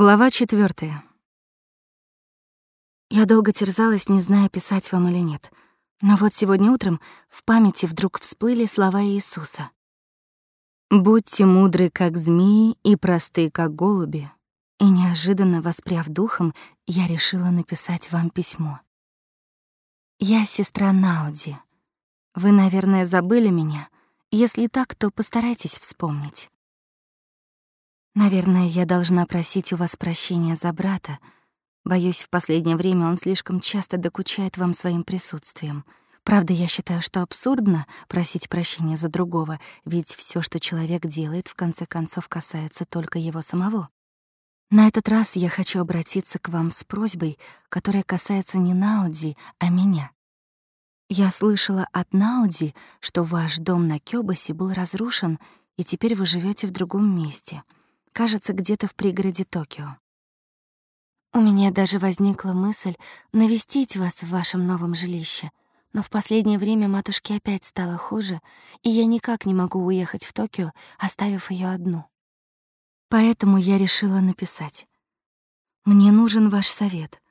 Глава четвертая. Я долго терзалась, не зная, писать вам или нет. Но вот сегодня утром в памяти вдруг всплыли слова Иисуса. «Будьте мудры, как змеи, и просты, как голуби». И неожиданно, воспряв духом, я решила написать вам письмо. Я сестра Науди. Вы, наверное, забыли меня. Если так, то постарайтесь вспомнить. Наверное, я должна просить у вас прощения за брата. Боюсь, в последнее время он слишком часто докучает вам своим присутствием. Правда, я считаю, что абсурдно просить прощения за другого, ведь все, что человек делает, в конце концов касается только его самого. На этот раз я хочу обратиться к вам с просьбой, которая касается не Науди, а меня. Я слышала от Науди, что ваш дом на Кёбасе был разрушен, и теперь вы живете в другом месте — кажется, где-то в пригороде Токио. У меня даже возникла мысль навестить вас в вашем новом жилище, но в последнее время матушке опять стало хуже, и я никак не могу уехать в Токио, оставив ее одну. Поэтому я решила написать. Мне нужен ваш совет.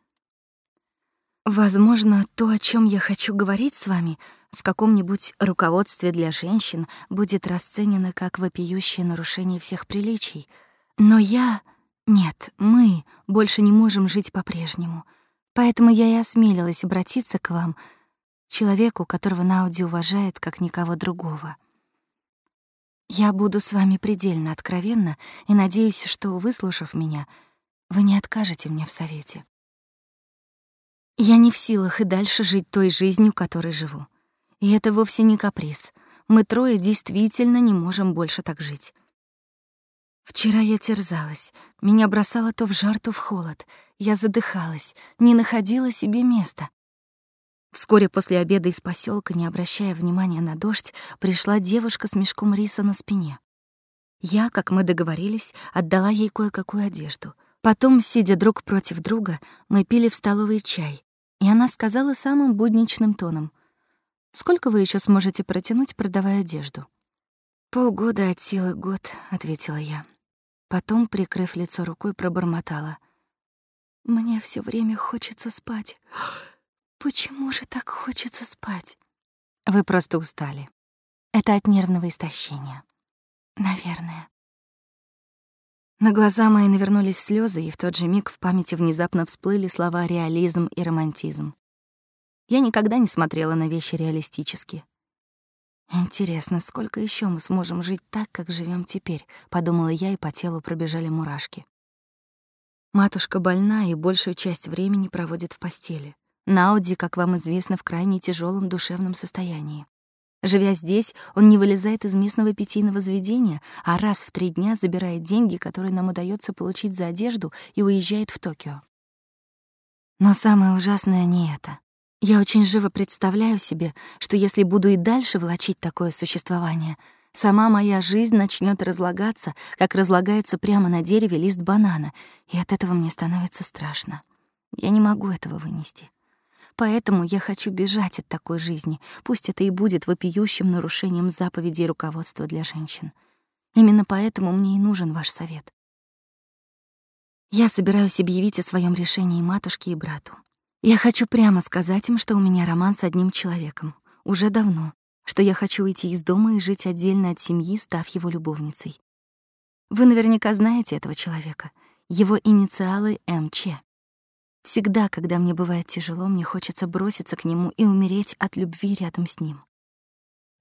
Возможно, то, о чем я хочу говорить с вами, в каком-нибудь руководстве для женщин будет расценено как вопиющее нарушение всех приличий — но я... Нет, мы больше не можем жить по-прежнему. Поэтому я и осмелилась обратиться к вам, человеку, которого Науди уважает, как никого другого. Я буду с вами предельно откровенна и надеюсь, что, выслушав меня, вы не откажете мне в совете. Я не в силах и дальше жить той жизнью, которой живу. И это вовсе не каприз. Мы трое действительно не можем больше так жить. Вчера я терзалась, меня бросало то в жар, то в холод. Я задыхалась, не находила себе места. Вскоре после обеда из поселка, не обращая внимания на дождь, пришла девушка с мешком риса на спине. Я, как мы договорились, отдала ей кое-какую одежду. Потом, сидя друг против друга, мы пили в столовой чай, и она сказала самым будничным тоном: "Сколько вы еще сможете протянуть, продавая одежду?" «Полгода от силы год», — ответила я. Потом, прикрыв лицо рукой, пробормотала. «Мне все время хочется спать. Почему же так хочется спать?» «Вы просто устали. Это от нервного истощения». «Наверное». На глаза мои навернулись слезы, и в тот же миг в памяти внезапно всплыли слова реализм и романтизм. Я никогда не смотрела на вещи реалистически. Интересно, сколько еще мы сможем жить так, как живем теперь, подумала я, и по телу пробежали мурашки. Матушка больна и большую часть времени проводит в постели. Науди, как вам известно, в крайне тяжелом душевном состоянии. Живя здесь, он не вылезает из местного питейного заведения, а раз в три дня забирает деньги, которые нам удается получить за одежду, и уезжает в Токио. Но самое ужасное не это. Я очень живо представляю себе, что если буду и дальше влачить такое существование, сама моя жизнь начнет разлагаться, как разлагается прямо на дереве лист банана, и от этого мне становится страшно. Я не могу этого вынести. Поэтому я хочу бежать от такой жизни, пусть это и будет вопиющим нарушением заповедей руководства для женщин. Именно поэтому мне и нужен ваш совет. Я собираюсь объявить о своем решении матушке и брату. Я хочу прямо сказать им, что у меня роман с одним человеком. Уже давно. Что я хочу уйти из дома и жить отдельно от семьи, став его любовницей. Вы наверняка знаете этого человека. Его инициалы МЧ. Всегда, когда мне бывает тяжело, мне хочется броситься к нему и умереть от любви рядом с ним.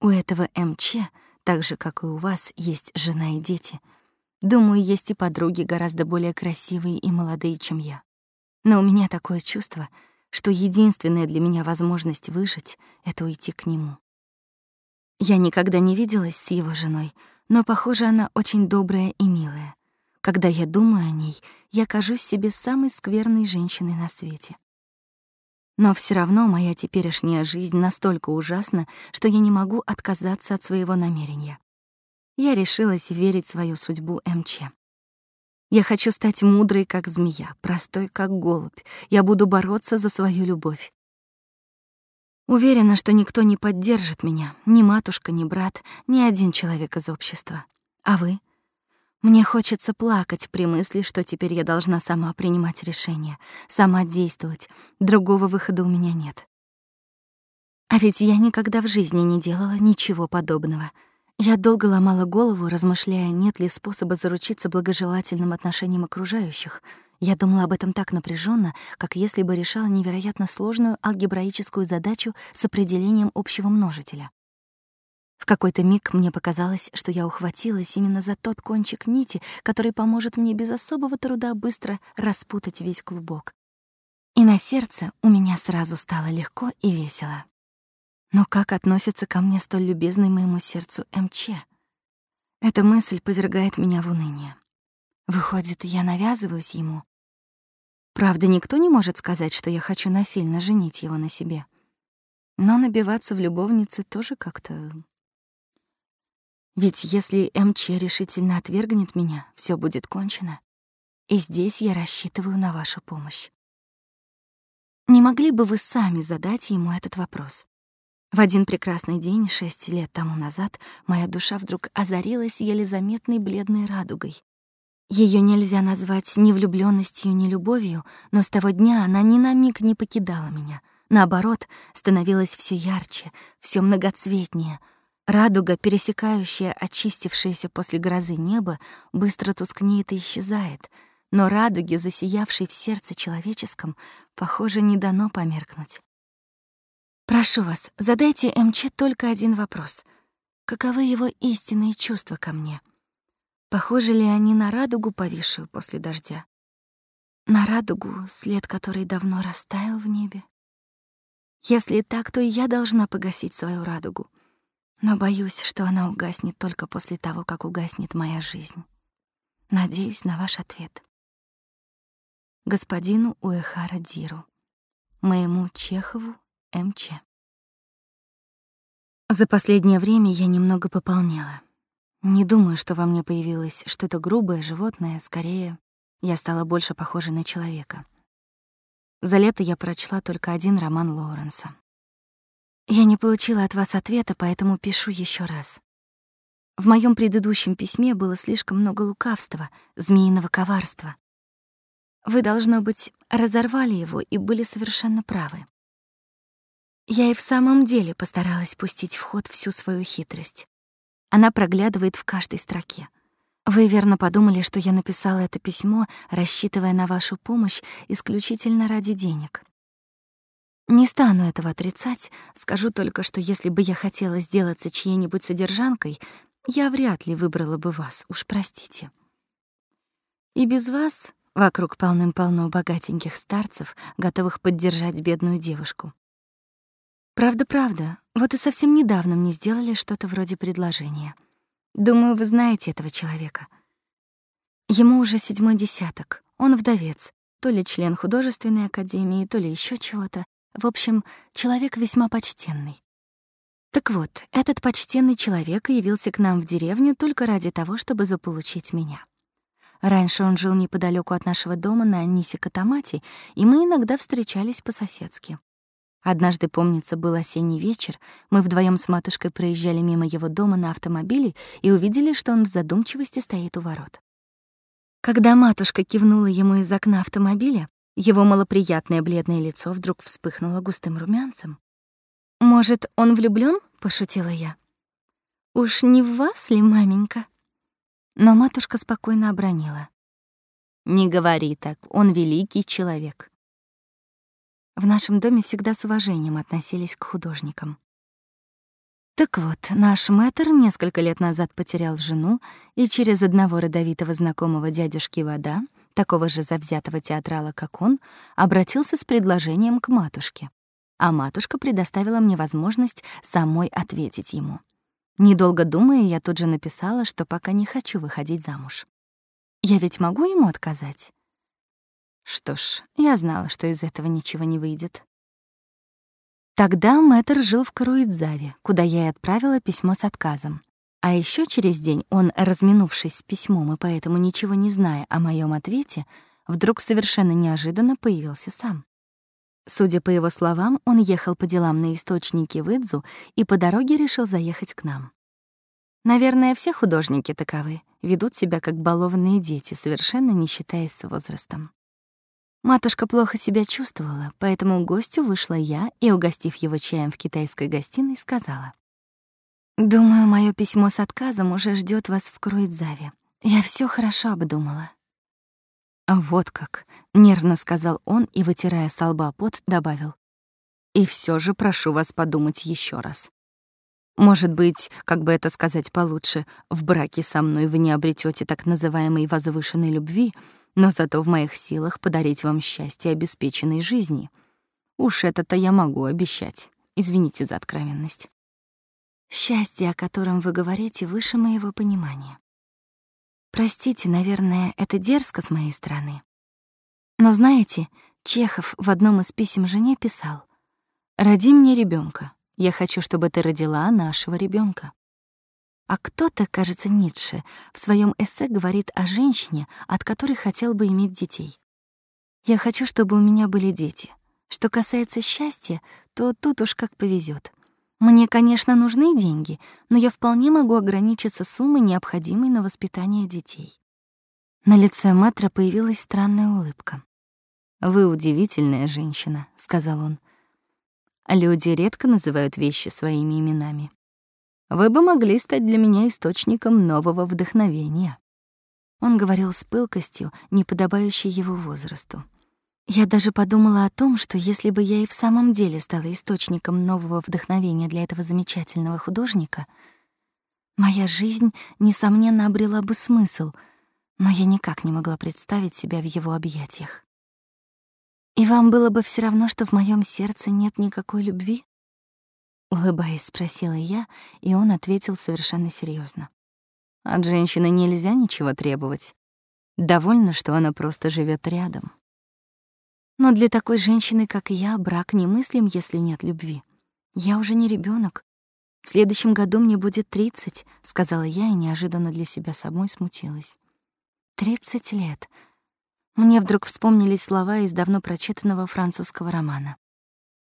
У этого МЧ, так же, как и у вас, есть жена и дети. Думаю, есть и подруги гораздо более красивые и молодые, чем я. Но у меня такое чувство, что единственная для меня возможность выжить — это уйти к нему. Я никогда не виделась с его женой, но, похоже, она очень добрая и милая. Когда я думаю о ней, я кажусь себе самой скверной женщиной на свете. Но все равно моя теперешняя жизнь настолько ужасна, что я не могу отказаться от своего намерения. Я решилась верить свою судьбу МЧ. Я хочу стать мудрой, как змея, простой, как голубь. Я буду бороться за свою любовь. Уверена, что никто не поддержит меня, ни матушка, ни брат, ни один человек из общества. А вы? Мне хочется плакать при мысли, что теперь я должна сама принимать решения, сама действовать. Другого выхода у меня нет. А ведь я никогда в жизни не делала ничего подобного. Я долго ломала голову, размышляя, нет ли способа заручиться благожелательным отношением окружающих. Я думала об этом так напряженно, как если бы решала невероятно сложную алгебраическую задачу с определением общего множителя. В какой-то миг мне показалось, что я ухватилась именно за тот кончик нити, который поможет мне без особого труда быстро распутать весь клубок. И на сердце у меня сразу стало легко и весело. Но как относится ко мне столь любезный моему сердцу МЧ? Эта мысль повергает меня в уныние. Выходит, я навязываюсь ему. Правда, никто не может сказать, что я хочу насильно женить его на себе. Но набиваться в любовнице тоже как-то ведь если МЧ решительно отвергнет меня, все будет кончено. И здесь я рассчитываю на вашу помощь. Не могли бы вы сами задать ему этот вопрос? В один прекрасный день, шесть лет тому назад, моя душа вдруг озарилась еле заметной бледной радугой. Ее нельзя назвать ни влюбленностью, ни любовью, но с того дня она ни на миг не покидала меня. Наоборот, становилась все ярче, все многоцветнее — Радуга, пересекающая очистившееся после грозы небо, быстро тускнеет и исчезает, но радуге, засиявшей в сердце человеческом, похоже, не дано померкнуть. Прошу вас, задайте МЧ только один вопрос. Каковы его истинные чувства ко мне? Похожи ли они на радугу, повисшую после дождя? На радугу, след которой давно растаял в небе? Если так, то я должна погасить свою радугу — но боюсь, что она угаснет только после того, как угаснет моя жизнь. Надеюсь на ваш ответ. Господину Уэхара Диру, моему Чехову МЧ. За последнее время я немного пополнела. Не думаю, что во мне появилось что-то грубое, животное, скорее, я стала больше похожа на человека. За лето я прочла только один роман Лоуренса. Я не получила от вас ответа, поэтому пишу еще раз. В моем предыдущем письме было слишком много лукавства, змеиного коварства. Вы, должно быть, разорвали его и были совершенно правы. Я и в самом деле постаралась пустить в ход всю свою хитрость. Она проглядывает в каждой строке. Вы верно подумали, что я написала это письмо, рассчитывая на вашу помощь исключительно ради денег. Не стану этого отрицать, скажу только, что если бы я хотела сделаться чьей-нибудь содержанкой, я вряд ли выбрала бы вас, уж простите. И без вас вокруг полным-полно богатеньких старцев, готовых поддержать бедную девушку. Правда-правда, вот и совсем недавно мне сделали что-то вроде предложения. Думаю, вы знаете этого человека. Ему уже седьмой десяток, он вдовец, то ли член художественной академии, то ли еще чего-то, в общем, человек весьма почтенный. Так вот, этот почтенный человек явился к нам в деревню только ради того, чтобы заполучить меня. Раньше он жил неподалеку от нашего дома на Анисе-Катамате, и мы иногда встречались по-соседски. Однажды, помнится, был осенний вечер, мы вдвоем с матушкой проезжали мимо его дома на автомобиле и увидели, что он в задумчивости стоит у ворот. Когда матушка кивнула ему из окна автомобиля, его малоприятное бледное лицо вдруг вспыхнуло густым румянцем. «Может, он влюблён?» — пошутила я. «Уж не в вас ли, маменька?» Но матушка спокойно обронила. «Не говори так, он великий человек». В нашем доме всегда с уважением относились к художникам. Так вот, наш мэтр несколько лет назад потерял жену, и через одного родовитого знакомого дядюшки Вода такого же завзятого театрала, как он, обратился с предложением к матушке. А матушка предоставила мне возможность самой ответить ему. Недолго думая, я тут же написала, что пока не хочу выходить замуж. Я ведь могу ему отказать? Что ж, я знала, что из этого ничего не выйдет. Тогда мэтр жил в Каруидзаве, куда я и отправила письмо с отказом. А еще через день он, разминувшись с письмом и поэтому ничего не зная о моем ответе, вдруг совершенно неожиданно появился сам. Судя по его словам, он ехал по делам на источнике в Идзу и по дороге решил заехать к нам. Наверное, все художники таковы, ведут себя как балованные дети, совершенно не считаясь с возрастом. Матушка плохо себя чувствовала, поэтому гостю вышла я и, угостив его чаем в китайской гостиной, сказала: "Думаю, мое письмо с отказом уже ждет вас в Круидзаве. Я все хорошо обдумала". «А вот как, нервно сказал он и вытирая с лба пот, добавил: "И все же прошу вас подумать еще раз. Может быть, как бы это сказать получше, в браке со мной вы не обретете так называемой возвышенной любви, но зато в моих силах подарить вам счастье обеспеченной жизни. Уж это-то я могу обещать. Извините за откровенность. Счастье, о котором вы говорите, выше моего понимания. Простите, наверное, это дерзко с моей стороны. Но знаете, Чехов в одном из писем жене писал: "Роди мне ребенка, я хочу, чтобы ты родила нашего ребенка. А кто-то, кажется, Ницше, в своем эссе говорит о женщине, от которой хотел бы иметь детей. Я хочу, чтобы у меня были дети. Что касается счастья, то тут уж как повезет. Мне, конечно, нужны деньги, но я вполне могу ограничиться суммой, необходимой на воспитание детей. На лице Мэтра появилась странная улыбка. «Вы удивительная женщина», — сказал он. Люди редко называют вещи своими именами. Вы бы могли стать для меня источником нового вдохновения. Он говорил с пылкостью, не подобающей его возрасту. Я даже подумала о том, что если бы я и в самом деле стала источником нового вдохновения для этого замечательного художника, моя жизнь, несомненно, обрела бы смысл, но я никак не могла представить себя в его объятиях. И вам было бы все равно, что в моем сердце нет никакой любви? Улыбаясь, спросила я, и он ответил совершенно серьезно: От женщины нельзя ничего требовать. Довольно, что она просто живет рядом. Но для такой женщины, как я, брак немыслим, если нет любви. Я уже не ребенок. В следующем году мне будет 30, сказала я и неожиданно для себя самой смутилась. Тридцать лет. Мне вдруг вспомнились слова из давно прочитанного французского романа.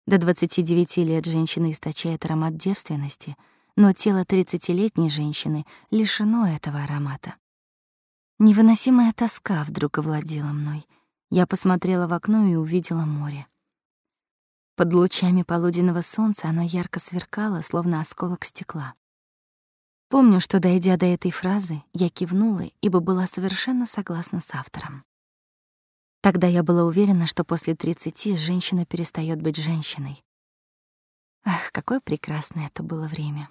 До 29 лет женщина источает аромат девственности, но тело тридцатилетней женщины лишено этого аромата. Невыносимая тоска вдруг овладела мной. Я посмотрела в окно и увидела море. Под лучами полуденного солнца оно ярко сверкало, словно осколок стекла. Помню, что, дойдя до этой фразы, я кивнула, ибо была совершенно согласна с автором. Тогда я была уверена, что после 30 женщина перестает быть женщиной. Ах, какое прекрасное это было время.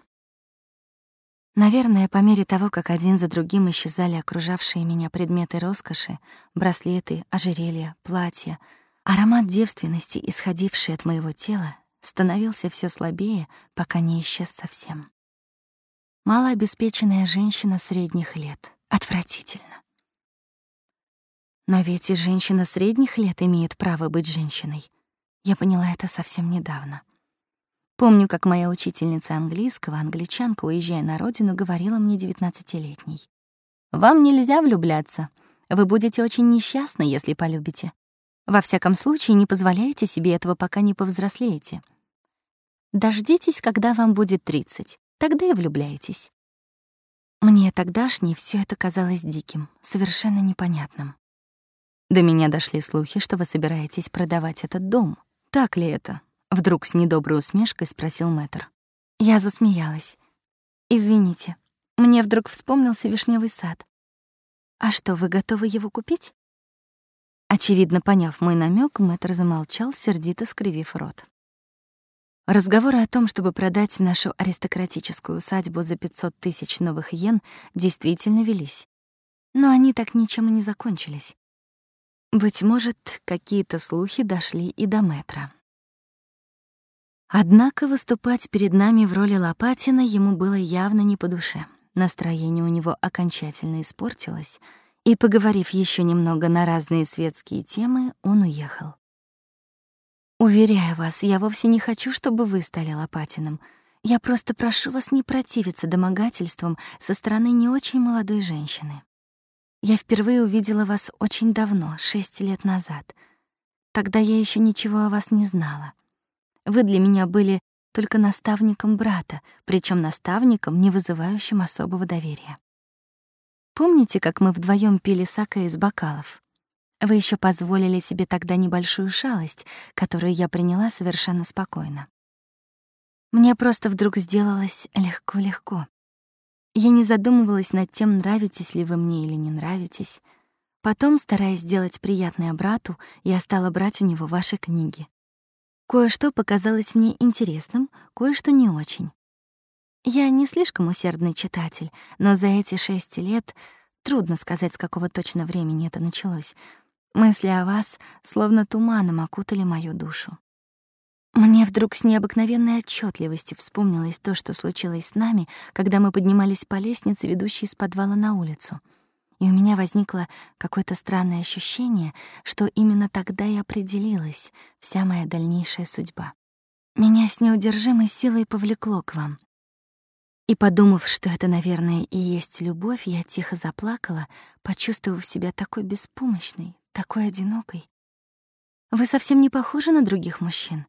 Наверное, по мере того, как один за другим исчезали окружавшие меня предметы роскоши, браслеты, ожерелья, платья, аромат девственности, исходивший от моего тела, становился все слабее, пока не исчез совсем. Малообеспеченная женщина средних лет. Отвратительно. Но ведь и женщина средних лет имеет право быть женщиной. Я поняла это совсем недавно. Помню, как моя учительница английского, англичанка, уезжая на родину, говорила мне девятнадцатилетней. «Вам нельзя влюбляться. Вы будете очень несчастны, если полюбите. Во всяком случае, не позволяйте себе этого, пока не повзрослеете. Дождитесь, когда вам будет 30, тогда и влюбляйтесь». Мне тогдашней все это казалось диким, совершенно непонятным. До меня дошли слухи, что вы собираетесь продавать этот дом. Так ли это? Вдруг с недоброй усмешкой спросил Мэтр. Я засмеялась. Извините, мне вдруг вспомнился вишневый сад. А что, вы готовы его купить? Очевидно, поняв мой намек, Мэтр замолчал, сердито скривив рот. Разговоры о том, чтобы продать нашу аристократическую усадьбу за 500 тысяч новых йен, действительно велись. Но они так ничем и не закончились. Быть может, какие-то слухи дошли и до метра. Однако выступать перед нами в роли Лопатина ему было явно не по душе. Настроение у него окончательно испортилось, и, поговорив еще немного на разные светские темы, он уехал. «Уверяю вас, я вовсе не хочу, чтобы вы стали Лопатиным. Я просто прошу вас не противиться домогательствам со стороны не очень молодой женщины. Я впервые увидела вас очень давно, шесть лет назад. Тогда я еще ничего о вас не знала. Вы для меня были только наставником брата, причем наставником, не вызывающим особого доверия. Помните, как мы вдвоем пили саке из бокалов? Вы еще позволили себе тогда небольшую шалость, которую я приняла совершенно спокойно. Мне просто вдруг сделалось легко-легко. Я не задумывалась над тем, нравитесь ли вы мне или не нравитесь. Потом, стараясь сделать приятное брату, я стала брать у него ваши книги. Кое-что показалось мне интересным, кое-что не очень. Я не слишком усердный читатель, но за эти шесть лет, трудно сказать, с какого точно времени это началось, мысли о вас словно туманом окутали мою душу. Мне вдруг с необыкновенной отчетливостью вспомнилось то, что случилось с нами, когда мы поднимались по лестнице, ведущей из подвала на улицу. И у меня возникло какое-то странное ощущение, что именно тогда и определилась вся моя дальнейшая судьба. Меня с неудержимой силой повлекло к вам. И подумав, что это, наверное, и есть любовь, я тихо заплакала, почувствовав себя такой беспомощной, такой одинокой. Вы совсем не похожи на других мужчин.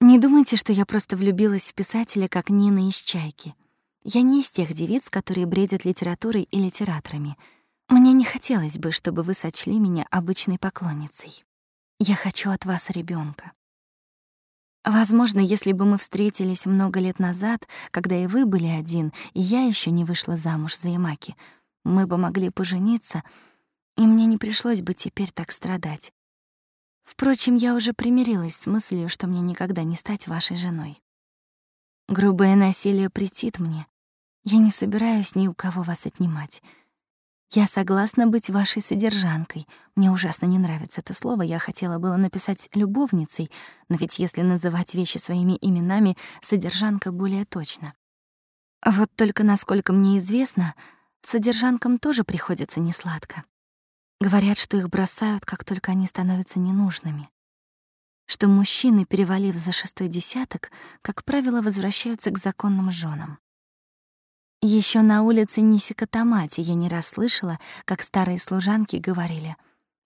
Не думайте, что я просто влюбилась в писателя, как Нина из «Чайки». Я не из тех девиц, которые бредят литературой и литераторами. Мне не хотелось бы, чтобы вы сочли меня обычной поклонницей. Я хочу от вас ребенка. Возможно, если бы мы встретились много лет назад, когда и вы были один, и я еще не вышла замуж за Ямаки, мы бы могли пожениться, и мне не пришлось бы теперь так страдать. Впрочем, я уже примирилась с мыслью, что мне никогда не стать вашей женой. Грубое насилие претит мне. Я не собираюсь ни у кого вас отнимать. Я согласна быть вашей содержанкой. Мне ужасно не нравится это слово. Я хотела было написать любовницей, но ведь если называть вещи своими именами, содержанка более точно. Вот только насколько мне известно, содержанкам тоже приходится несладко. Говорят, что их бросают, как только они становятся ненужными. Что мужчины, перевалив за шестой десяток, как правило, возвращаются к законным женам. Еще на улице Нисикатамати я не раз слышала, как старые служанки говорили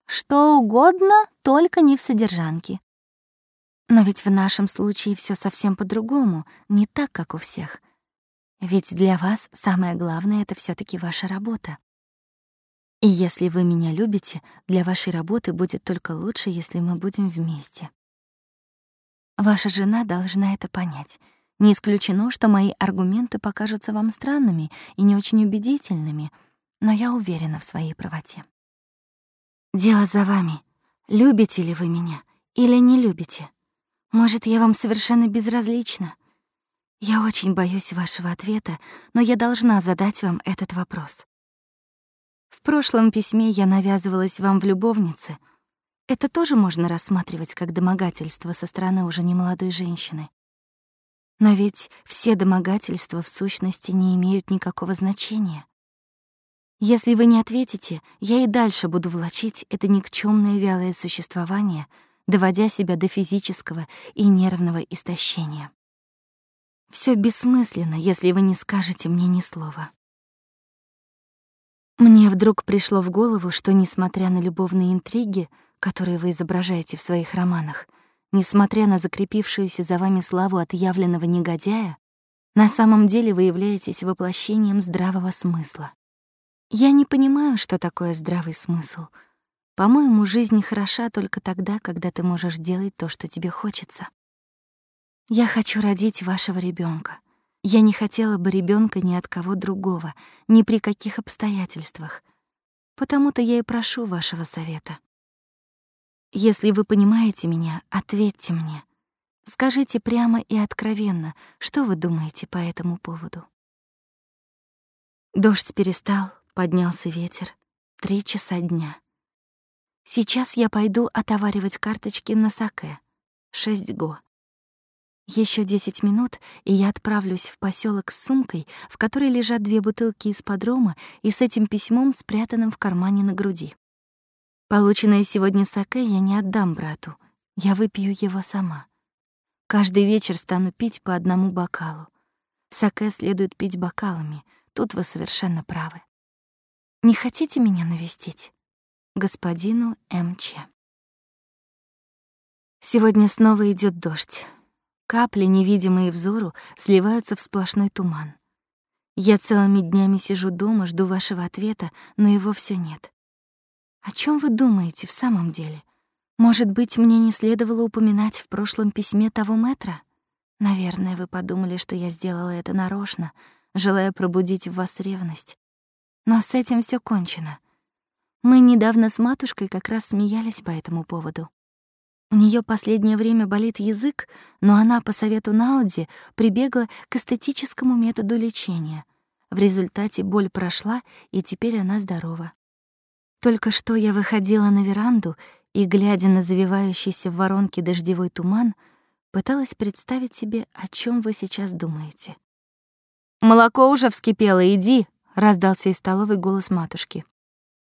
«Что угодно, только не в содержанке». Но ведь в нашем случае все совсем по-другому, не так, как у всех. Ведь для вас самое главное — это все таки ваша работа. И если вы меня любите, для вашей работы будет только лучше, если мы будем вместе. Ваша жена должна это понять. Не исключено, что мои аргументы покажутся вам странными и не очень убедительными, но я уверена в своей правоте. Дело за вами. Любите ли вы меня или не любите? Может, я вам совершенно безразлична? Я очень боюсь вашего ответа, но я должна задать вам этот вопрос. В прошлом письме я навязывалась вам в любовнице. Это тоже можно рассматривать как домогательство со стороны уже немолодой женщины. Но ведь все домогательства в сущности не имеют никакого значения. Если вы не ответите, я и дальше буду влачить это никчёмное вялое существование, доводя себя до физического и нервного истощения. Всё бессмысленно, если вы не скажете мне ни слова. Мне вдруг пришло в голову, что, несмотря на любовные интриги, которые вы изображаете в своих романах, несмотря на закрепившуюся за вами славу отъявленного негодяя, на самом деле вы являетесь воплощением здравого смысла. Я не понимаю, что такое здравый смысл. По-моему, жизнь хороша только тогда, когда ты можешь делать то, что тебе хочется. Я хочу родить вашего ребенка. Я не хотела бы ребенка ни от кого другого, ни при каких обстоятельствах. Потому-то я и прошу вашего совета. Если вы понимаете меня, ответьте мне. Скажите прямо и откровенно, что вы думаете по этому поводу. Дождь перестал, поднялся ветер. Три часа дня. Сейчас я пойду отоваривать карточки на саке. Шесть го. Еще десять минут, и я отправлюсь в поселок с сумкой, в которой лежат две бутылки из подрома и с этим письмом, спрятанным в кармане на груди. Полученное сегодня саке я не отдам брату. Я выпью его сама. Каждый вечер стану пить по одному бокалу. Саке следует пить бокалами. Тут вы совершенно правы. Не хотите меня навестить? Господину МЧ. Сегодня снова идет дождь. Капли, невидимые взору, сливаются в сплошной туман. Я целыми днями сижу дома, жду вашего ответа, но его все нет. О чем вы думаете в самом деле? Может быть, мне не следовало упоминать в прошлом письме того метра? Наверное, вы подумали, что я сделала это нарочно, желая пробудить в вас ревность. Но с этим все кончено. Мы недавно с матушкой как раз смеялись по этому поводу. У нее последнее время болит язык, но она по совету Науди прибегла к эстетическому методу лечения. В результате боль прошла, и теперь она здорова. Только что я выходила на веранду и, глядя на завивающийся в воронке дождевой туман, пыталась представить себе, о чем вы сейчас думаете. «Молоко уже вскипело, иди!» — раздался из столовой голос матушки.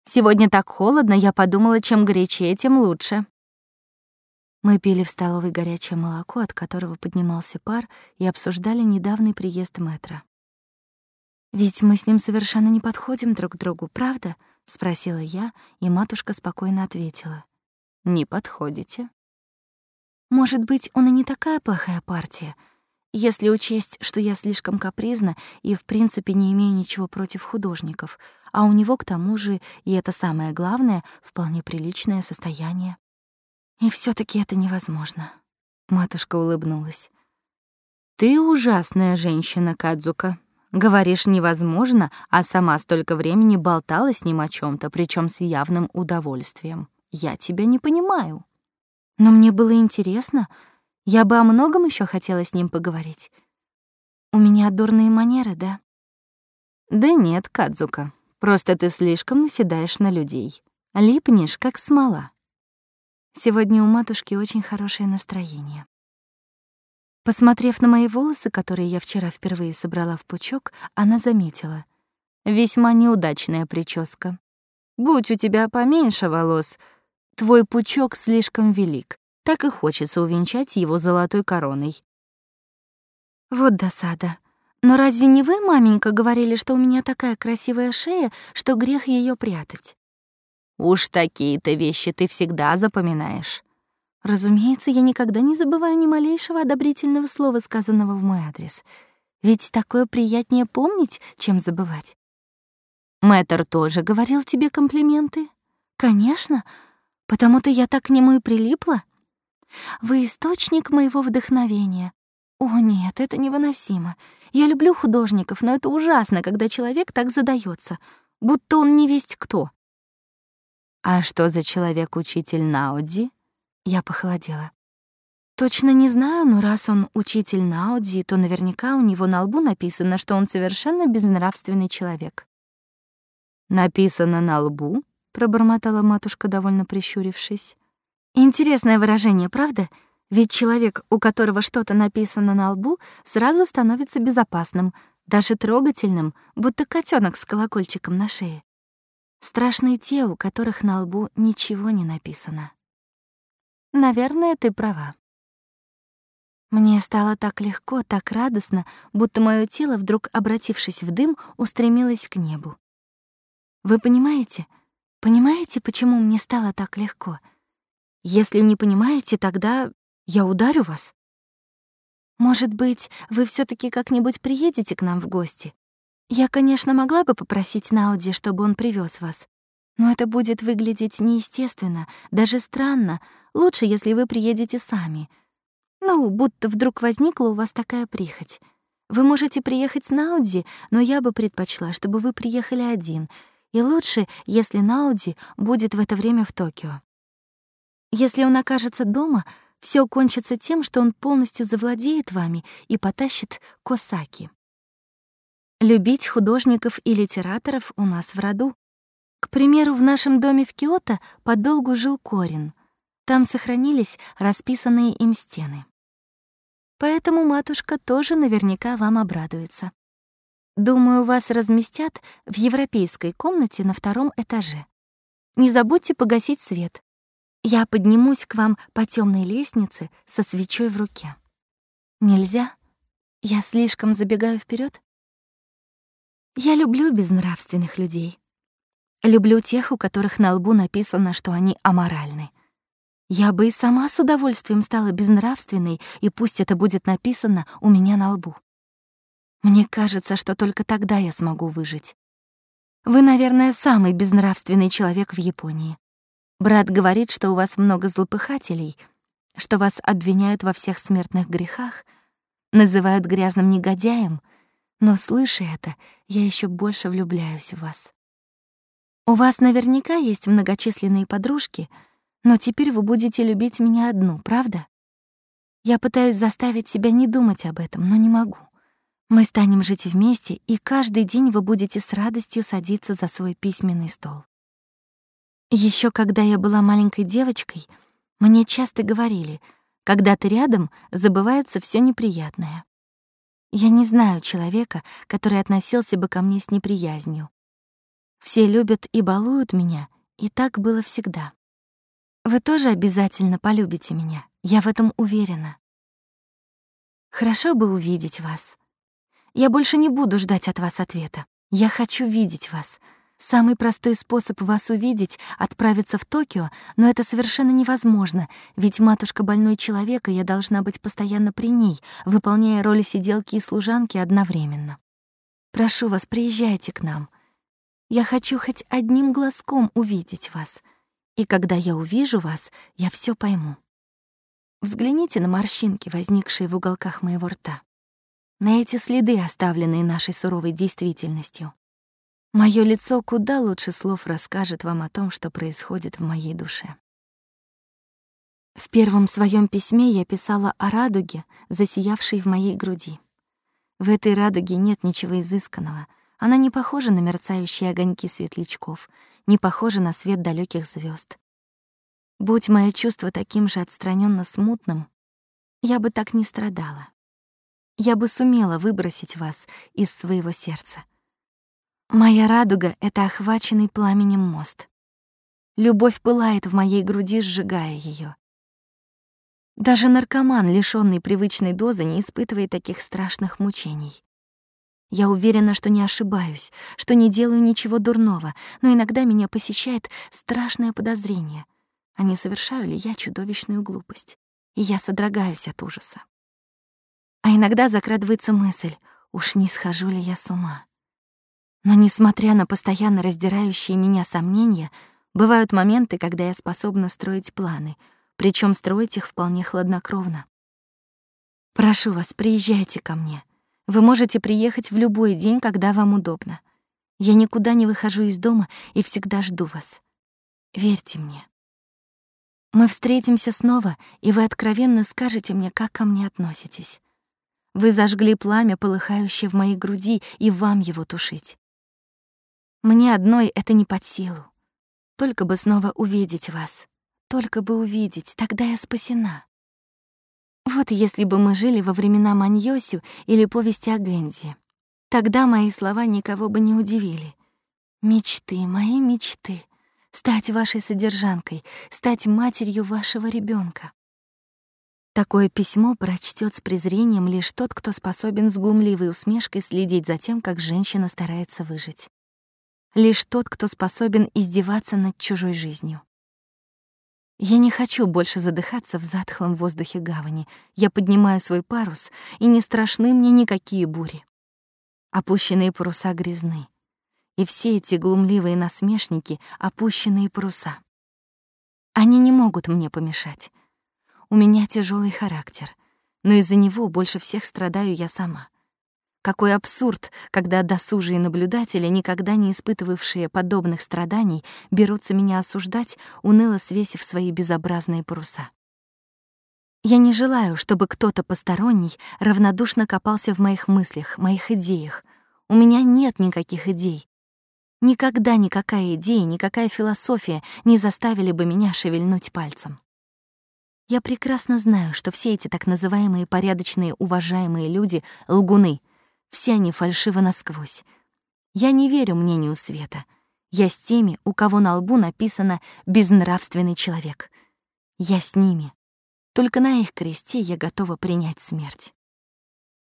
«Сегодня так холодно, я подумала, чем горячее, тем лучше». Мы пили в столовой горячее молоко, от которого поднимался пар, и обсуждали недавний приезд мэтра. «Ведь мы с ним совершенно не подходим друг к другу, правда?» — спросила я, и матушка спокойно ответила. «Не подходите». «Может быть, он и не такая плохая партия, если учесть, что я слишком капризна и, в принципе, не имею ничего против художников, а у него, к тому же, и это самое главное, вполне приличное состояние. И все таки это невозможно». Матушка улыбнулась. «Ты ужасная женщина, Кадзука», Говоришь, невозможно, а сама столько времени болтала с ним о чем то причем с явным удовольствием. Я тебя не понимаю. Но мне было интересно. Я бы о многом еще хотела с ним поговорить. У меня дурные манеры, да? Да нет, Кадзука. Просто ты слишком наседаешь на людей. Липнешь, как смола. Сегодня у матушки очень хорошее настроение. Посмотрев на мои волосы, которые я вчера впервые собрала в пучок, она заметила. «Весьма неудачная прическа. Будь у тебя поменьше волос, твой пучок слишком велик. Так и хочется увенчать его золотой короной». Вот досада. Но разве не вы, маменька, говорили, что у меня такая красивая шея, что грех ее прятать? Уж такие-то вещи ты всегда запоминаешь. Разумеется, я никогда не забываю ни малейшего одобрительного слова, сказанного в мой адрес. Ведь такое приятнее помнить, чем забывать. Мэтр тоже говорил тебе комплименты? Конечно, потому-то я так к нему и прилипла. Вы источник моего вдохновения. О, нет, это невыносимо. Я люблю художников, но это ужасно, когда человек так задается, будто он не весть кто. А что за человек-учитель Науди? Я похолодела. Точно не знаю, но раз он учитель Наудзи, то наверняка у него на лбу написано, что он совершенно безнравственный человек. «Написано на лбу?» — пробормотала матушка, довольно прищурившись. «Интересное выражение, правда? Ведь человек, у которого что-то написано на лбу, сразу становится безопасным, даже трогательным, будто котенок с колокольчиком на шее. Страшны те, у которых на лбу ничего не написано». Наверное, ты права. Мне стало так легко, так радостно, будто мое тело, вдруг обратившись в дым, устремилось к небу. Вы понимаете? Понимаете, почему мне стало так легко? Если не понимаете, тогда я ударю вас. Может быть, вы все таки как-нибудь приедете к нам в гости? Я, конечно, могла бы попросить Науди, чтобы он привез вас, но это будет выглядеть неестественно, даже странно, Лучше, если вы приедете сами. Ну, будто вдруг возникла у вас такая прихоть. Вы можете приехать с Науди, но я бы предпочла, чтобы вы приехали один. И лучше, если Науди будет в это время в Токио. Если он окажется дома, все кончится тем, что он полностью завладеет вами и потащит Косаки. Любить художников и литераторов у нас в роду. К примеру, в нашем доме в Киото подолгу жил Корин — там сохранились расписанные им стены. Поэтому матушка тоже наверняка вам обрадуется. Думаю, вас разместят в европейской комнате на втором этаже. Не забудьте погасить свет. Я поднимусь к вам по темной лестнице со свечой в руке. Нельзя? Я слишком забегаю вперед. Я люблю безнравственных людей. Люблю тех, у которых на лбу написано, что они аморальны. Я бы и сама с удовольствием стала безнравственной, и пусть это будет написано у меня на лбу. Мне кажется, что только тогда я смогу выжить. Вы, наверное, самый безнравственный человек в Японии. Брат говорит, что у вас много злопыхателей, что вас обвиняют во всех смертных грехах, называют грязным негодяем, но, слыша это, я еще больше влюбляюсь в вас. У вас наверняка есть многочисленные подружки, но теперь вы будете любить меня одну, правда? Я пытаюсь заставить себя не думать об этом, но не могу. Мы станем жить вместе, и каждый день вы будете с радостью садиться за свой письменный стол. Еще когда я была маленькой девочкой, мне часто говорили, когда ты рядом, забывается все неприятное. Я не знаю человека, который относился бы ко мне с неприязнью. Все любят и балуют меня, и так было всегда. Вы тоже обязательно полюбите меня, я в этом уверена. Хорошо бы увидеть вас. Я больше не буду ждать от вас ответа. Я хочу видеть вас. Самый простой способ вас увидеть — отправиться в Токио, но это совершенно невозможно, ведь матушка больной человека, я должна быть постоянно при ней, выполняя роли сиделки и служанки одновременно. Прошу вас, приезжайте к нам. Я хочу хоть одним глазком увидеть вас. И когда я увижу вас, я все пойму. Взгляните на морщинки, возникшие в уголках моего рта. На эти следы, оставленные нашей суровой действительностью. Моё лицо куда лучше слов расскажет вам о том, что происходит в моей душе. В первом своем письме я писала о радуге, засиявшей в моей груди. В этой радуге нет ничего изысканного — она не похожа на мерцающие огоньки светлячков, не похожа на свет далеких звезд. Будь мое чувство таким же отстраненно смутным, я бы так не страдала. Я бы сумела выбросить вас из своего сердца. Моя радуга — это охваченный пламенем мост. Любовь пылает в моей груди, сжигая ее. Даже наркоман, лишённый привычной дозы, не испытывает таких страшных мучений. Я уверена, что не ошибаюсь, что не делаю ничего дурного, но иногда меня посещает страшное подозрение. А не совершаю ли я чудовищную глупость? И я содрогаюсь от ужаса. А иногда закрадывается мысль, уж не схожу ли я с ума. Но несмотря на постоянно раздирающие меня сомнения, бывают моменты, когда я способна строить планы, причем строить их вполне хладнокровно. Прошу вас, приезжайте ко мне. Вы можете приехать в любой день, когда вам удобно. Я никуда не выхожу из дома и всегда жду вас. Верьте мне. Мы встретимся снова, и вы откровенно скажете мне, как ко мне относитесь. Вы зажгли пламя, полыхающее в моей груди, и вам его тушить. Мне одной это не под силу. Только бы снова увидеть вас. Только бы увидеть, тогда я спасена. Вот если бы мы жили во времена Маньосю или повести о Гэнзи. Тогда мои слова никого бы не удивили. Мечты, мои мечты. Стать вашей содержанкой, стать матерью вашего ребенка. Такое письмо прочтет с презрением лишь тот, кто способен с глумливой усмешкой следить за тем, как женщина старается выжить. Лишь тот, кто способен издеваться над чужой жизнью. Я не хочу больше задыхаться в затхлом воздухе гавани. Я поднимаю свой парус, и не страшны мне никакие бури. Опущенные паруса грязны. И все эти глумливые насмешники — опущенные паруса. Они не могут мне помешать. У меня тяжелый характер, но из-за него больше всех страдаю я сама. Какой абсурд, когда досужие наблюдатели, никогда не испытывавшие подобных страданий, берутся меня осуждать, уныло свесив свои безобразные паруса. Я не желаю, чтобы кто-то посторонний равнодушно копался в моих мыслях, моих идеях. У меня нет никаких идей. Никогда никакая идея, никакая философия не заставили бы меня шевельнуть пальцем. Я прекрасно знаю, что все эти так называемые порядочные, уважаемые люди — лгуны — все они фальшивы насквозь. Я не верю мнению Света. Я с теми, у кого на лбу написано «безнравственный человек». Я с ними. Только на их кресте я готова принять смерть.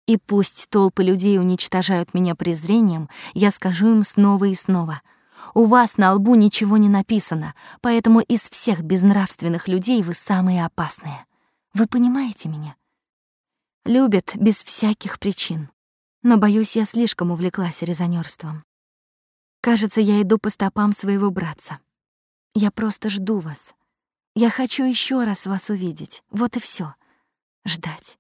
И пусть толпы людей уничтожают меня презрением, я скажу им снова и снова. У вас на лбу ничего не написано, поэтому из всех безнравственных людей вы самые опасные. Вы понимаете меня? Любят без всяких причин. Но, боюсь, я слишком увлеклась резонерством. Кажется, я иду по стопам своего братца. Я просто жду вас. Я хочу еще раз вас увидеть. Вот и все. Ждать.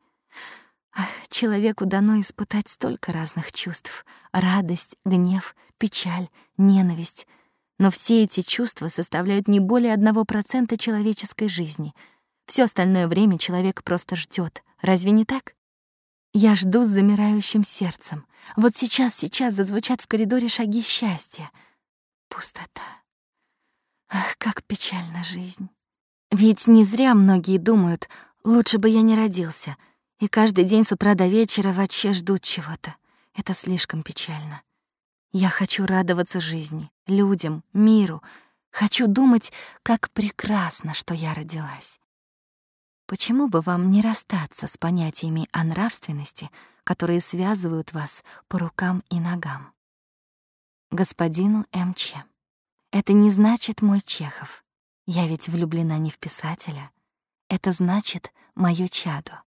Ах, человеку дано испытать столько разных чувств. Радость, гнев, печаль, ненависть. Но все эти чувства составляют не более одного процента человеческой жизни. Все остальное время человек просто ждет. Разве не так? Я жду с замирающим сердцем. Вот сейчас, сейчас зазвучат в коридоре шаги счастья. Пустота. Ах, как печальна жизнь. Ведь не зря многие думают, лучше бы я не родился, и каждый день с утра до вечера вообще ждут чего-то. Это слишком печально. Я хочу радоваться жизни, людям, миру. Хочу думать, как прекрасно, что я родилась. Почему бы вам не расстаться с понятиями о нравственности, которые связывают вас по рукам и ногам? Господину МЧ. Это не значит мой Чехов. Я ведь влюблена не в писателя. Это значит моё чадо.